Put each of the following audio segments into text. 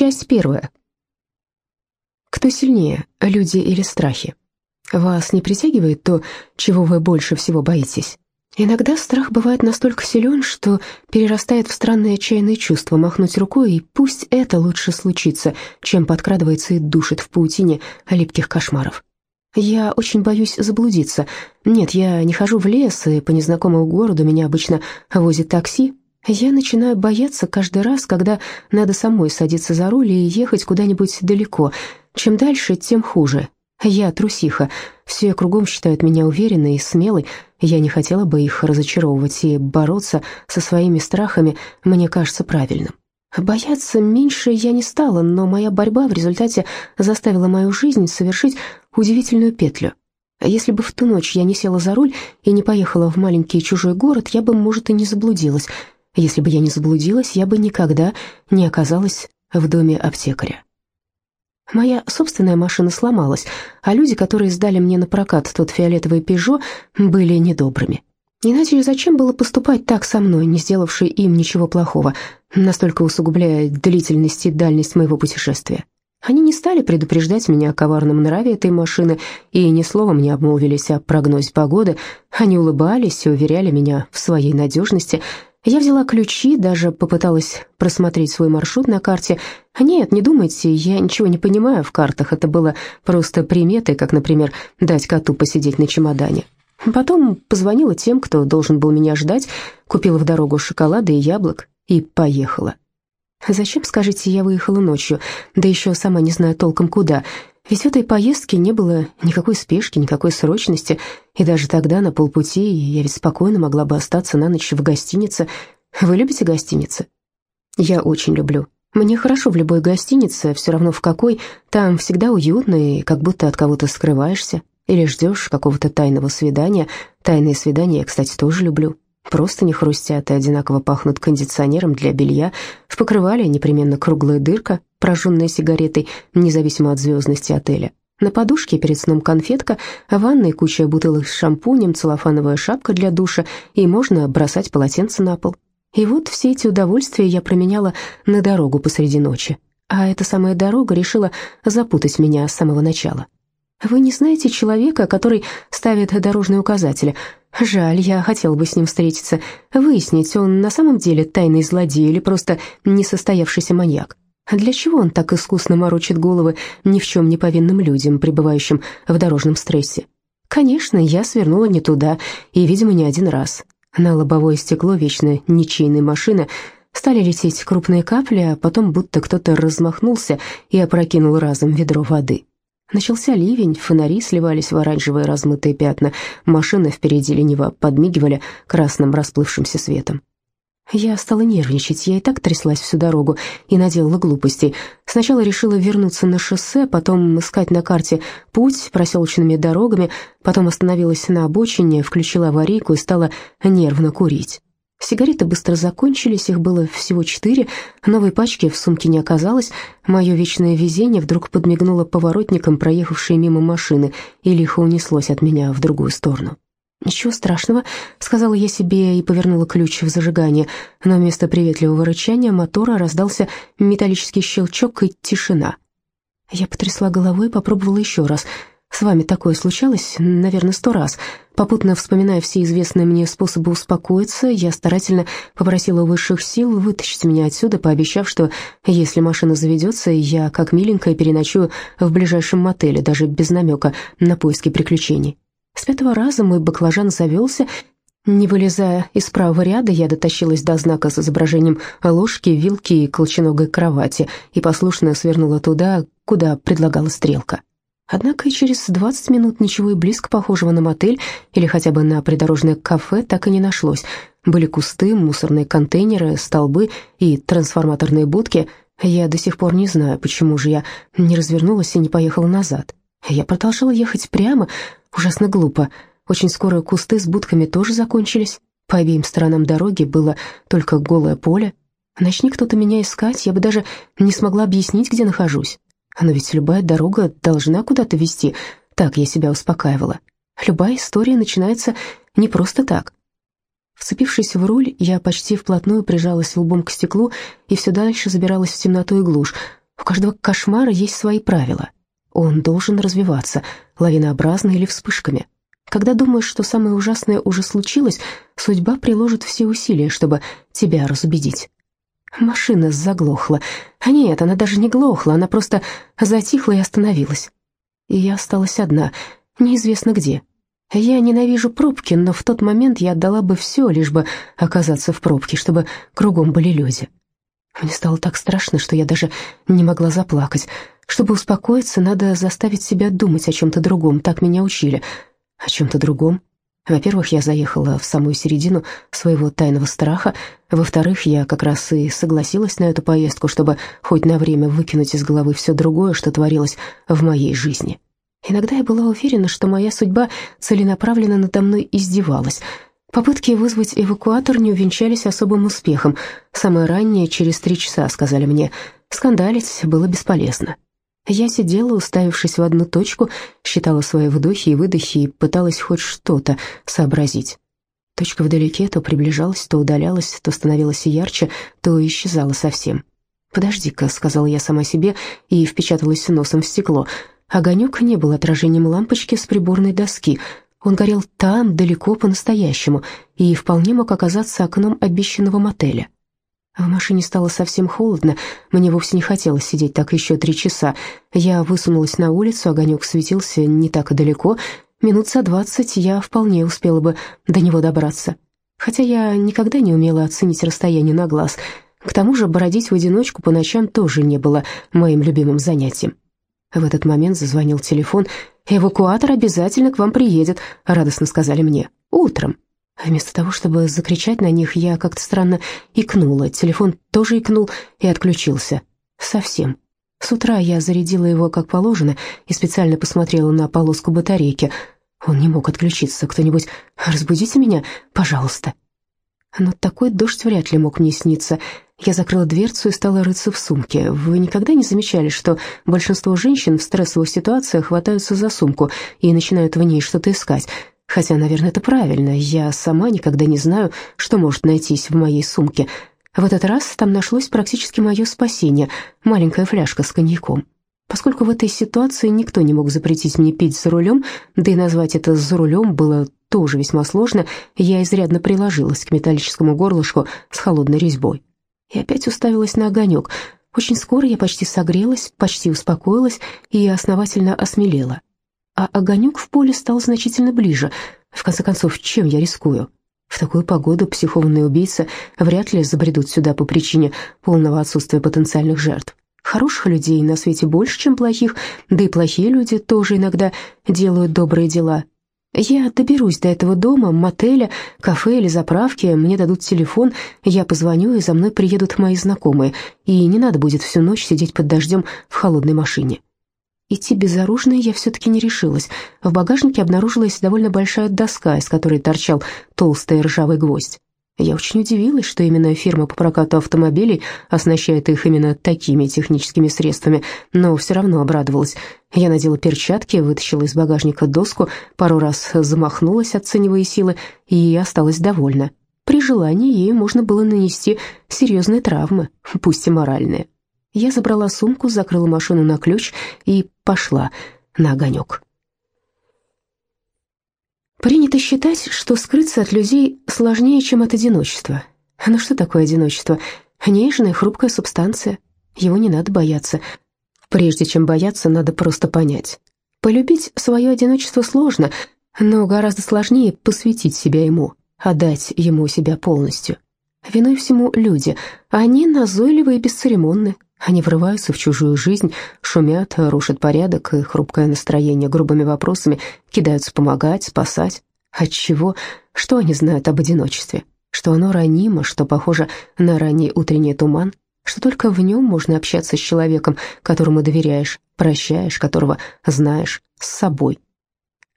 Часть первая. Кто сильнее, люди или страхи? Вас не притягивает то, чего вы больше всего боитесь? Иногда страх бывает настолько силен, что перерастает в странное отчаянное чувство махнуть рукой, и пусть это лучше случится, чем подкрадывается и душит в паутине липких кошмаров. Я очень боюсь заблудиться. Нет, я не хожу в лес, и по незнакомому городу меня обычно возит такси. Я начинаю бояться каждый раз, когда надо самой садиться за руль и ехать куда-нибудь далеко. Чем дальше, тем хуже. Я трусиха. Все кругом считают меня уверенной и смелой. Я не хотела бы их разочаровывать, и бороться со своими страхами мне кажется правильным. Бояться меньше я не стала, но моя борьба в результате заставила мою жизнь совершить удивительную петлю. Если бы в ту ночь я не села за руль и не поехала в маленький чужой город, я бы, может, и не заблудилась. Если бы я не заблудилась, я бы никогда не оказалась в доме аптекаря. Моя собственная машина сломалась, а люди, которые сдали мне на прокат тот фиолетовый «Пежо», были недобрыми. Иначе зачем было поступать так со мной, не сделавшей им ничего плохого, настолько усугубляя длительность и дальность моего путешествия? Они не стали предупреждать меня о коварном нраве этой машины и ни словом не обмолвились о прогнозе погоды. Они улыбались и уверяли меня в своей надежности. Я взяла ключи, даже попыталась просмотреть свой маршрут на карте. Нет, не думайте, я ничего не понимаю в картах, это было просто приметой, как, например, дать коту посидеть на чемодане. Потом позвонила тем, кто должен был меня ждать, купила в дорогу шоколада и яблок и поехала. Зачем, скажите, я выехала ночью, да еще сама не знаю толком куда, ведь в этой поездке не было никакой спешки, никакой срочности, и даже тогда, на полпути, я ведь спокойно могла бы остаться на ночь в гостинице. Вы любите гостиницы? Я очень люблю. Мне хорошо в любой гостинице, все равно в какой, там всегда уютно и как будто от кого-то скрываешься. Или ждешь какого-то тайного свидания. Тайные свидания я, кстати, тоже люблю. Просто не хрустят и одинаково пахнут кондиционером для белья. В покрывале непременно круглая дырка, прожженная сигаретой, независимо от звездности отеля. На подушке перед сном конфетка, в ванной куча бутылок с шампунем, целлофановая шапка для душа, и можно бросать полотенце на пол. И вот все эти удовольствия я променяла на дорогу посреди ночи. А эта самая дорога решила запутать меня с самого начала. Вы не знаете человека, который ставит дорожные указатели. Жаль, я хотел бы с ним встретиться, выяснить, он на самом деле тайный злодей или просто несостоявшийся маньяк. Для чего он так искусно морочит головы ни в чем не повинным людям, пребывающим в дорожном стрессе? Конечно, я свернула не туда, и, видимо, не один раз. На лобовое стекло вечно ничейной машины стали лететь крупные капли, а потом будто кто-то размахнулся и опрокинул разом ведро воды. Начался ливень, фонари сливались в оранжевые размытые пятна, машины впереди лениво подмигивали красным расплывшимся светом. Я стала нервничать, я и так тряслась всю дорогу и наделала глупостей. Сначала решила вернуться на шоссе, потом искать на карте путь проселочными дорогами, потом остановилась на обочине, включила аварийку и стала нервно курить. Сигареты быстро закончились, их было всего четыре, новой пачки в сумке не оказалось. Мое вечное везение вдруг подмигнуло поворотником, проехавшей мимо машины, и лихо унеслось от меня в другую сторону. «Ничего страшного», — сказала я себе и повернула ключ в зажигание, но вместо приветливого рычания мотора раздался металлический щелчок и тишина. Я потрясла головой и попробовала еще раз — с вами такое случалось, наверное, сто раз. Попутно вспоминая все известные мне способы успокоиться, я старательно попросила высших сил вытащить меня отсюда, пообещав, что если машина заведется, я, как миленькая, переночую в ближайшем мотеле, даже без намека на поиски приключений. С пятого раза мой баклажан завелся, не вылезая из правого ряда, я дотащилась до знака с изображением ложки, вилки и колченогой кровати и послушно свернула туда, куда предлагала стрелка. Однако и через 20 минут ничего и близко похожего на мотель или хотя бы на придорожное кафе так и не нашлось. Были кусты, мусорные контейнеры, столбы и трансформаторные будки. Я до сих пор не знаю, почему же я не развернулась и не поехала назад. Я продолжала ехать прямо, ужасно глупо. Очень скоро кусты с будками тоже закончились. По обеим сторонам дороги было только голое поле. Начни кто-то меня искать, я бы даже не смогла объяснить, где нахожусь. Но ведь любая дорога должна куда-то вести, так я себя успокаивала. Любая история начинается не просто так. Вцепившись в руль, я почти вплотную прижалась лбом к стеклу и все дальше забиралась в темноту и глушь. У каждого кошмара есть свои правила. Он должен развиваться, лавинообразно или вспышками. Когда думаешь, что самое ужасное уже случилось, судьба приложит все усилия, чтобы тебя разубедить. Машина заглохла. А нет, она даже не глохла, она просто затихла и остановилась. И я осталась одна, неизвестно где. Я ненавижу пробки, но в тот момент я отдала бы все, лишь бы оказаться в пробке, чтобы кругом были люди. Мне стало так страшно, что я даже не могла заплакать. Чтобы успокоиться, надо заставить себя думать о чем-то другом, так меня учили — о чем-то другом. Во-первых, я заехала в самую середину своего тайного страха. Во-вторых, я как раз и согласилась на эту поездку, чтобы хоть на время выкинуть из головы все другое, что творилось в моей жизни. Иногда я была уверена, что моя судьба целенаправленно надо мной издевалась. Попытки вызвать эвакуатор не увенчались особым успехом. Самое раннее, через три часа, сказали мне. Скандалить было бесполезно. Я сидела, уставившись в одну точку, считала свои вдохи и выдохи и пыталась хоть что-то сообразить. Точка вдалеке то приближалась, то удалялась, то становилась ярче, то исчезала совсем. «Подожди-ка», — сказала я сама себе и впечаталась носом в стекло. Огонек не был отражением лампочки с приборной доски. Он горел там, далеко по-настоящему, и вполне мог оказаться окном обещанного мотеля. В машине стало совсем холодно, мне вовсе не хотелось сидеть так еще три часа. Я высунулась на улицу, огонек светился не так и далеко. Минут за двадцать я вполне успела бы до него добраться. Хотя я никогда не умела оценить расстояние на глаз. К тому же бродить в одиночку по ночам тоже не было моим любимым занятием. В этот момент зазвонил телефон. «Эвакуатор обязательно к вам приедет», — радостно сказали мне. «Утром». Вместо того, чтобы закричать на них, я как-то странно икнула. Телефон тоже икнул и отключился. Совсем. С утра я зарядила его как положено и специально посмотрела на полоску батарейки. Он не мог отключиться. Кто-нибудь разбудите меня, пожалуйста. Но такой дождь вряд ли мог мне сниться. Я закрыла дверцу и стала рыться в сумке. Вы никогда не замечали, что большинство женщин в стрессовых ситуациях хватаются за сумку и начинают в ней что-то искать? Хотя, наверное, это правильно. Я сама никогда не знаю, что может найтись в моей сумке. В этот раз там нашлось практически мое спасение — маленькая фляжка с коньяком. Поскольку в этой ситуации никто не мог запретить мне пить за рулем, да и назвать это «за рулем» было тоже весьма сложно, я изрядно приложилась к металлическому горлышку с холодной резьбой. И опять уставилась на огонек. Очень скоро я почти согрелась, почти успокоилась и основательно осмелела а огонек в поле стал значительно ближе. В конце концов, чем я рискую? В такую погоду психованные убийцы вряд ли забредут сюда по причине полного отсутствия потенциальных жертв. Хороших людей на свете больше, чем плохих, да и плохие люди тоже иногда делают добрые дела. Я доберусь до этого дома, мотеля, кафе или заправки, мне дадут телефон, я позвоню, и за мной приедут мои знакомые, и не надо будет всю ночь сидеть под дождем в холодной машине. Идти безоружной я все-таки не решилась. В багажнике обнаружилась довольно большая доска, из которой торчал толстый ржавый гвоздь. Я очень удивилась, что именно фирма по прокату автомобилей оснащает их именно такими техническими средствами, но все равно обрадовалась. Я надела перчатки, вытащила из багажника доску, пару раз замахнулась, оценивая силы, и осталась довольна. При желании ей можно было нанести серьезные травмы, пусть и моральные. Я забрала сумку, закрыла машину на ключ и пошла на огонек. Принято считать, что скрыться от людей сложнее, чем от одиночества. Но что такое одиночество? Нежная, хрупкая субстанция. Его не надо бояться. Прежде чем бояться, надо просто понять. Полюбить свое одиночество сложно, но гораздо сложнее посвятить себя ему, отдать ему себя полностью. Виной всему люди. Они назойливы и бесцеремонны, они врываются в чужую жизнь, шумят, рушат порядок и хрупкое настроение грубыми вопросами, кидаются помогать, спасать. Отчего? Что они знают об одиночестве? Что оно ранимо, что похоже на ранний утренний туман? Что только в нем можно общаться с человеком, которому доверяешь, прощаешь, которого знаешь, с собой?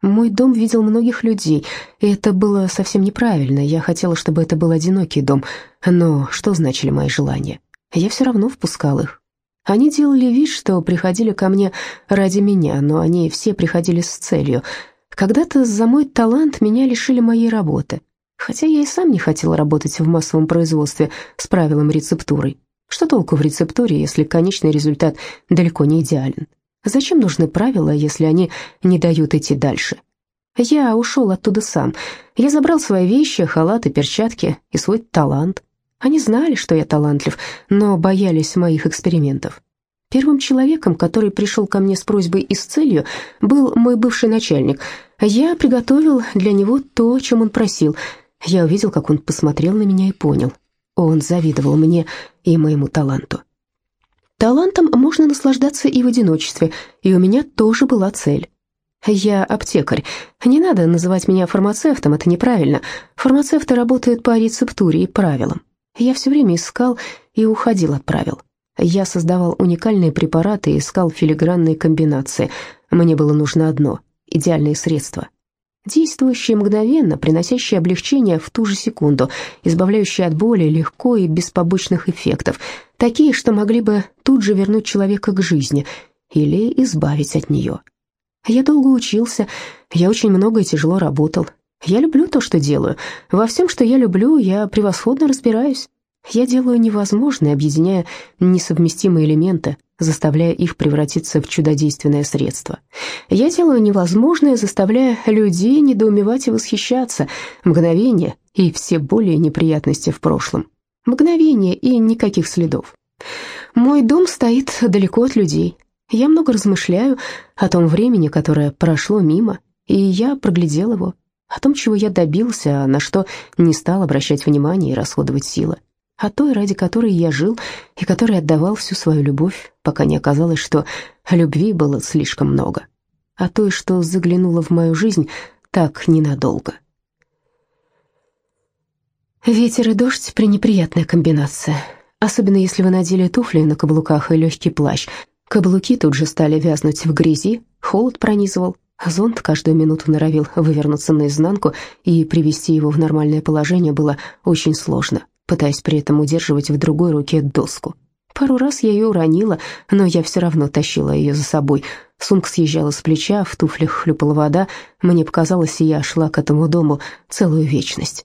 Мой дом видел многих людей, и это было совсем неправильно. Я хотела, чтобы это был одинокий дом. Но что значили мои желания? Я все равно впускал их. Они делали вид, что приходили ко мне ради меня, но они все приходили с целью. Когда-то за мой талант меня лишили моей работы, хотя я и сам не хотел работать в массовом производстве с правилом рецептурой. Что толку в рецептуре, если конечный результат далеко не идеален? Зачем нужны правила, если они не дают идти дальше? Я ушел оттуда сам. Я забрал свои вещи, халаты, перчатки и свой талант. Они знали, что я талантлив, но боялись моих экспериментов. Первым человеком, который пришел ко мне с просьбой и с целью, был мой бывший начальник. Я приготовил для него то, о чем он просил. Я увидел, как он посмотрел на меня и понял. Он завидовал мне и моему таланту. Талантом можно наслаждаться и в одиночестве, и у меня тоже была цель. Я аптекарь. Не надо называть меня фармацевтом, это неправильно. Фармацевты работают по рецептуре и правилам. Я все время искал и уходил от правил. Я создавал уникальные препараты и искал филигранные комбинации. Мне было нужно одно — идеальное средство. Действующее мгновенно, приносящее облегчение в ту же секунду, избавляющее от боли легко и без побочных эффектов, такие, что могли бы тут же вернуть человека к жизни или избавить от нее. Я долго учился, я очень много и тяжело работал. Я люблю то, что делаю. Во всем, что я люблю, я превосходно разбираюсь. Я делаю невозможное, объединяя несовместимые элементы, заставляя их превратиться в чудодейственное средство. Я делаю невозможное, заставляя людей недоумевать и восхищаться. Мгновение и все более неприятности в прошлом. Мгновение и никаких следов. Мой дом стоит далеко от людей. Я много размышляю о том времени, которое прошло мимо, и я проглядел его, о том, чего я добился, а на что не стал обращать внимание и расходовать силы, о той, ради которой я жил и которой отдавал всю свою любовь, пока не оказалось, что любви было слишком много, о той, что заглянула в мою жизнь так ненадолго. Ветер и дождь — пренеприятная комбинация, особенно если вы надели туфли на каблуках и легкий плащ — Каблуки тут же стали вязнуть в грязи, холод пронизывал, зонт каждую минуту норовил вывернуться наизнанку, и привести его в нормальное положение было очень сложно, пытаясь при этом удерживать в другой руке доску. Пару раз я ее уронила, но я все равно тащила ее за собой. Сумка съезжала с плеча, в туфлях хлюпала вода. Мне показалось, я шла к этому дому целую вечность.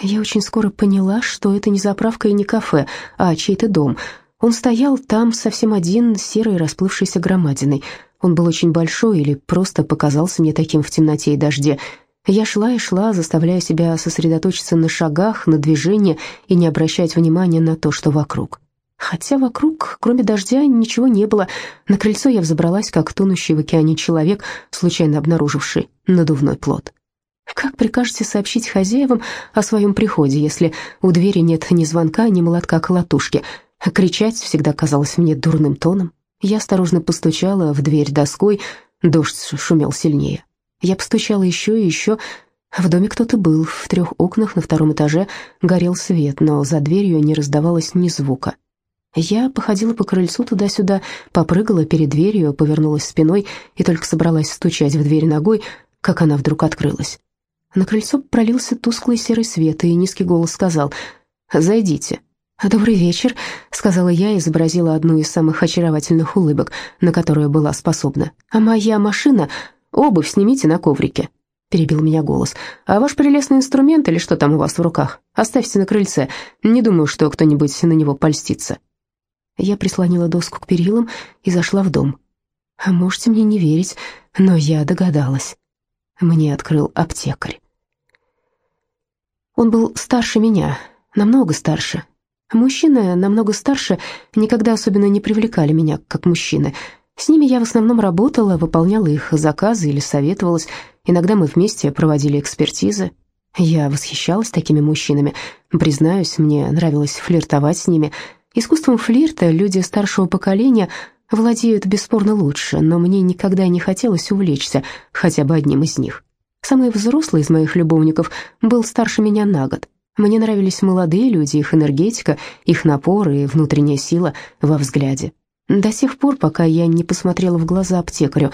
Я очень скоро поняла, что это не заправка и не кафе, а чей-то дом — он стоял там совсем один, серой расплывшейся громадиной. Он был очень большой или просто показался мне таким в темноте и дожде. Я шла и шла, заставляя себя сосредоточиться на шагах, на движении и не обращать внимания на то, что вокруг. Хотя вокруг, кроме дождя, ничего не было. На крыльцо я взобралась, как тонущий в океане человек, случайно обнаруживший надувной плод. Как прикажете сообщить хозяевам о своем приходе, если у двери нет ни звонка, ни молотка колотушки — кричать всегда казалось мне дурным тоном. Я осторожно постучала в дверь доской, дождь шумел сильнее. Я постучала еще и еще. В доме кто-то был, в трех окнах на втором этаже горел свет, но за дверью не раздавалось ни звука. Я походила по крыльцу туда-сюда, попрыгала перед дверью, повернулась спиной и только собралась стучать в дверь ногой, как она вдруг открылась. На крыльцо пролился тусклый серый свет, и низкий голос сказал «Зайдите». «Добрый вечер», — сказала я и изобразила одну из самых очаровательных улыбок, на которую была способна. «А моя машина... Обувь снимите на коврике», — перебил меня голос. «А ваш прелестный инструмент или что там у вас в руках? Оставьте на крыльце. Не думаю, что кто-нибудь на него польстится». Я прислонила доску к перилам и зашла в дом. А можете мне не верить, но я догадалась. Мне открыл аптекарь. Он был старше меня, намного старше, Мужчины намного старше никогда особенно не привлекали меня, как мужчины. С ними я в основном работала, выполняла их заказы или советовалась. Иногда мы вместе проводили экспертизы. Я восхищалась такими мужчинами. Признаюсь, мне нравилось флиртовать с ними. Искусством флирта люди старшего поколения владеют бесспорно лучше, но мне никогда не хотелось увлечься хотя бы одним из них. Самый взрослый из моих любовников был старше меня на год. Мне нравились молодые люди, их энергетика, их напор и внутренняя сила во взгляде. До тех пор, пока я не посмотрела в глаза аптекарю.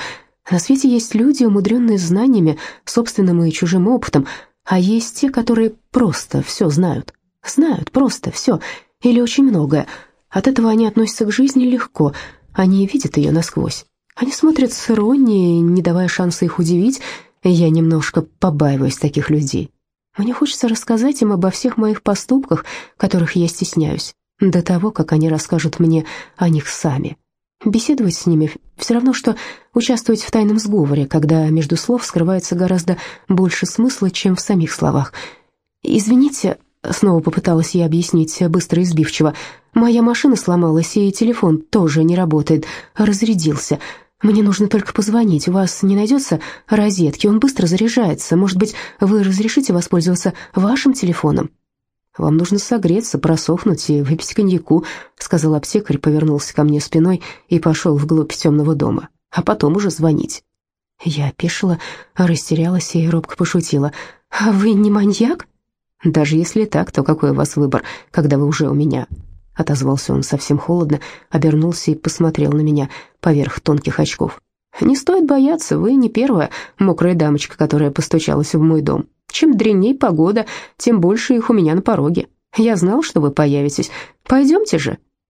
На свете есть люди, умудренные знаниями, собственным и чужим опытом, а есть те, которые просто все знают. Знают просто все или очень многое. От этого они относятся к жизни легко, они видят ее насквозь. Они смотрят с иронией, не давая шанса их удивить. Я немножко побаиваюсь таких людей. Мне хочется рассказать им обо всех моих поступках, которых я стесняюсь, до того, как они расскажут мне о них сами. Беседовать с ними все равно, что участвовать в тайном сговоре, когда между слов скрывается гораздо больше смысла, чем в самих словах. «Извините», — снова попыталась я объяснить быстро и сбивчиво, «моя машина сломалась, и телефон тоже не работает, разрядился. Мне нужно только позвонить, у вас не найдется розетки, он быстро заряжается. Может быть, вы разрешите воспользоваться вашим телефоном?» «Вам нужно согреться, просохнуть и выпить коньяку», — сказал аптекарь, повернулся ко мне спиной и пошел вглубь темного дома. «А потом уже звонить». Я опешила, растерялась и робко пошутила. «А вы не маньяк?» «Даже если так, то какой у вас выбор, когда вы уже у меня?» Отозвался он совсем холодно, обернулся и посмотрел на меня поверх тонких очков. «Не стоит бояться, вы не первая мокрая дамочка, которая постучалась в мой дом. Чем дреней погода, тем больше их у меня на пороге. Я знал, что вы появитесь. Пойдемте же,